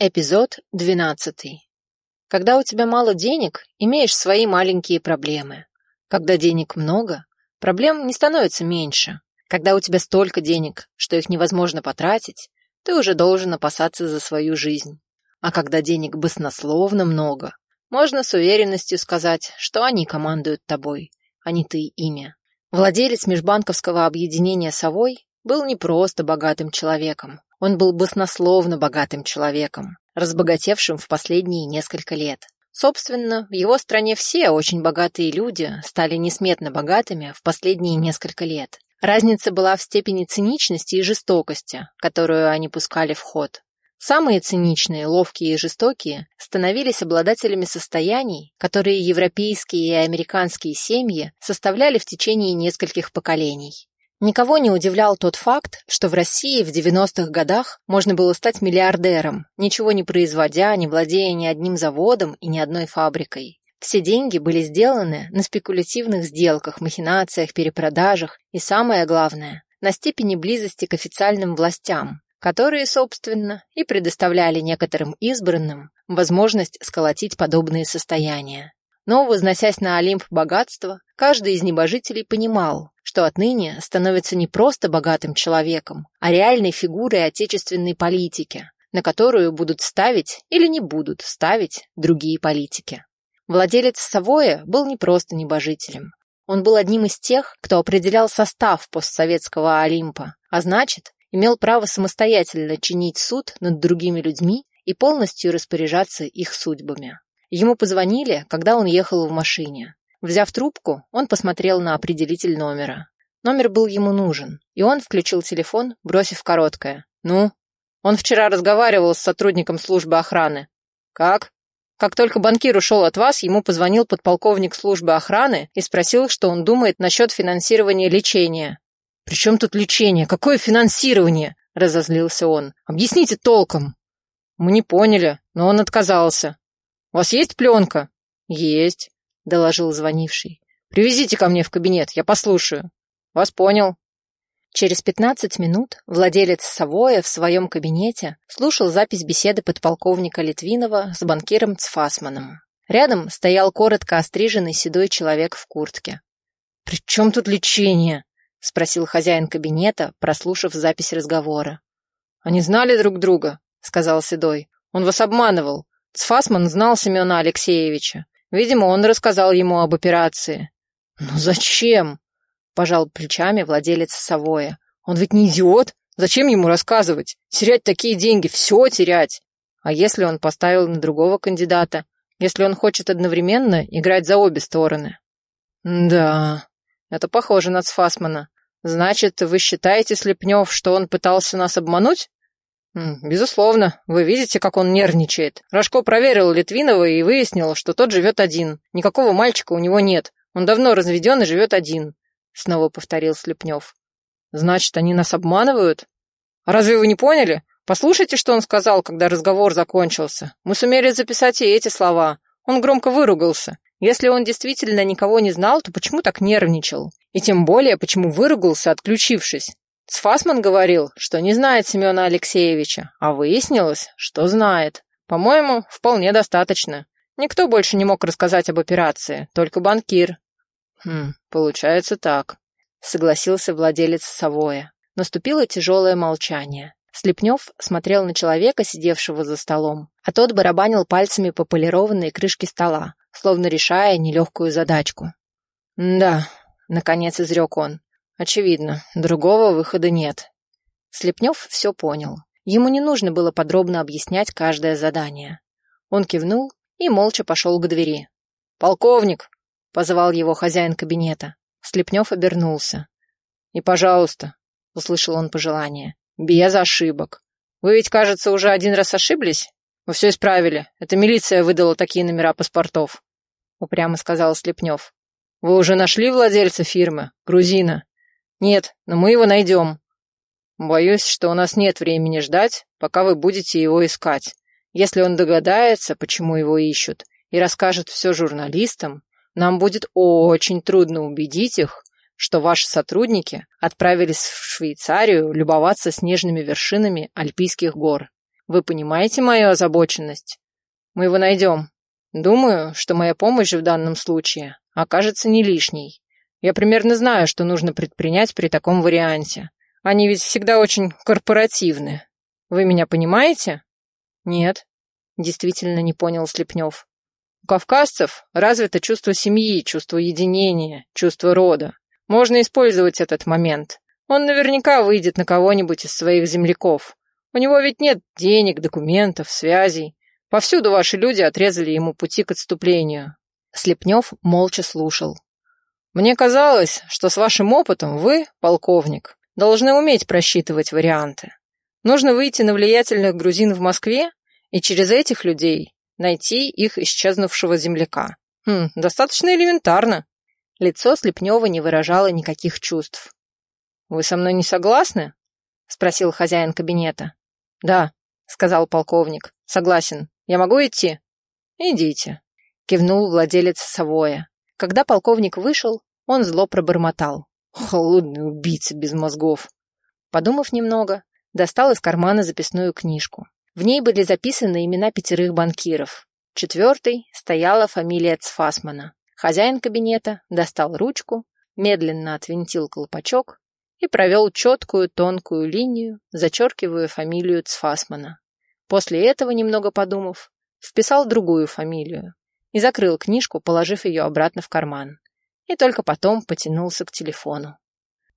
Эпизод 12. Когда у тебя мало денег, имеешь свои маленькие проблемы. Когда денег много, проблем не становится меньше. Когда у тебя столько денег, что их невозможно потратить, ты уже должен опасаться за свою жизнь. А когда денег баснословно много, можно с уверенностью сказать, что они командуют тобой, а не ты ими. Владелец межбанковского объединения «Совой» был не просто богатым человеком, он был баснословно богатым человеком, разбогатевшим в последние несколько лет. Собственно, в его стране все очень богатые люди стали несметно богатыми в последние несколько лет. Разница была в степени циничности и жестокости, которую они пускали в ход. Самые циничные, ловкие и жестокие становились обладателями состояний, которые европейские и американские семьи составляли в течение нескольких поколений. Никого не удивлял тот факт, что в России в 90-х годах можно было стать миллиардером, ничего не производя, не владея ни одним заводом и ни одной фабрикой. Все деньги были сделаны на спекулятивных сделках, махинациях, перепродажах и, самое главное, на степени близости к официальным властям, которые, собственно, и предоставляли некоторым избранным возможность сколотить подобные состояния. Но, возносясь на Олимп богатства, каждый из небожителей понимал, что отныне становится не просто богатым человеком, а реальной фигурой отечественной политики, на которую будут ставить или не будут ставить другие политики. Владелец Савоя был не просто небожителем. Он был одним из тех, кто определял состав постсоветского Олимпа, а значит, имел право самостоятельно чинить суд над другими людьми и полностью распоряжаться их судьбами. Ему позвонили, когда он ехал в машине. Взяв трубку, он посмотрел на определитель номера. Номер был ему нужен, и он включил телефон, бросив короткое. «Ну?» Он вчера разговаривал с сотрудником службы охраны. «Как?» Как только банкир ушел от вас, ему позвонил подполковник службы охраны и спросил, что он думает насчет финансирования лечения. «При чем тут лечение? Какое финансирование?» – разозлился он. «Объясните толком». Мы не поняли, но он отказался. «У вас есть пленка?» «Есть», — доложил звонивший. «Привезите ко мне в кабинет, я послушаю». «Вас понял». Через пятнадцать минут владелец Савоя в своем кабинете слушал запись беседы подполковника Литвинова с банкиром Цфасманом. Рядом стоял коротко остриженный седой человек в куртке. «При чем тут лечение?» — спросил хозяин кабинета, прослушав запись разговора. «Они знали друг друга», — сказал Седой. «Он вас обманывал. Цфасман знал Семена Алексеевича. Видимо, он рассказал ему об операции. «Ну зачем?» – пожал плечами владелец Савоя. «Он ведь не идиот. Зачем ему рассказывать? Терять такие деньги, все терять. А если он поставил на другого кандидата? Если он хочет одновременно играть за обе стороны?» «Да, это похоже на Цфасмана. Значит, вы считаете, Слепнев, что он пытался нас обмануть?» «Безусловно. Вы видите, как он нервничает. Рожко проверил Литвинова и выяснил, что тот живет один. Никакого мальчика у него нет. Он давно разведен и живет один», — снова повторил Слепнев. «Значит, они нас обманывают? разве вы не поняли? Послушайте, что он сказал, когда разговор закончился. Мы сумели записать и эти слова. Он громко выругался. Если он действительно никого не знал, то почему так нервничал? И тем более, почему выругался, отключившись? Цфасман говорил, что не знает Семена Алексеевича, а выяснилось, что знает. По-моему, вполне достаточно. Никто больше не мог рассказать об операции, только банкир. Хм, получается так, согласился владелец Савоя. Наступило тяжелое молчание. Слепнев смотрел на человека, сидевшего за столом, а тот барабанил пальцами по полированной крышке стола, словно решая нелегкую задачку. «Да», — наконец изрек он, Очевидно, другого выхода нет. Слепнев все понял. Ему не нужно было подробно объяснять каждое задание. Он кивнул и молча пошел к двери. «Полковник!» — позвал его хозяин кабинета. Слепнев обернулся. «И, пожалуйста», — услышал он пожелание, — «без ошибок. Вы ведь, кажется, уже один раз ошиблись? Вы все исправили. Это милиция выдала такие номера паспортов», — упрямо сказал Слепнев. «Вы уже нашли владельца фирмы? Грузина?» «Нет, но мы его найдем». «Боюсь, что у нас нет времени ждать, пока вы будете его искать. Если он догадается, почему его ищут, и расскажет все журналистам, нам будет очень трудно убедить их, что ваши сотрудники отправились в Швейцарию любоваться снежными вершинами Альпийских гор. Вы понимаете мою озабоченность? Мы его найдем. Думаю, что моя помощь в данном случае окажется не лишней. Я примерно знаю, что нужно предпринять при таком варианте. Они ведь всегда очень корпоративны. Вы меня понимаете? Нет, действительно не понял Слепнев. У кавказцев развито чувство семьи, чувство единения, чувство рода. Можно использовать этот момент. Он наверняка выйдет на кого-нибудь из своих земляков. У него ведь нет денег, документов, связей. Повсюду ваши люди отрезали ему пути к отступлению. Слепнев молча слушал. Мне казалось, что с вашим опытом вы, полковник, должны уметь просчитывать варианты. Нужно выйти на влиятельных грузин в Москве и через этих людей найти их исчезнувшего земляка. Хм, достаточно элементарно. Лицо Слепнева не выражало никаких чувств. «Вы со мной не согласны?» — спросил хозяин кабинета. «Да», — сказал полковник. «Согласен. Я могу идти?» «Идите», — кивнул владелец Савоя. Когда полковник вышел, он зло пробормотал. «Холодный убийца без мозгов». Подумав немного, достал из кармана записную книжку. В ней были записаны имена пятерых банкиров. Четвертой стояла фамилия Цфасмана. Хозяин кабинета достал ручку, медленно отвинтил колпачок и провел четкую тонкую линию, зачеркивая фамилию Цфасмана. После этого, немного подумав, вписал другую фамилию и закрыл книжку, положив ее обратно в карман. И только потом потянулся к телефону.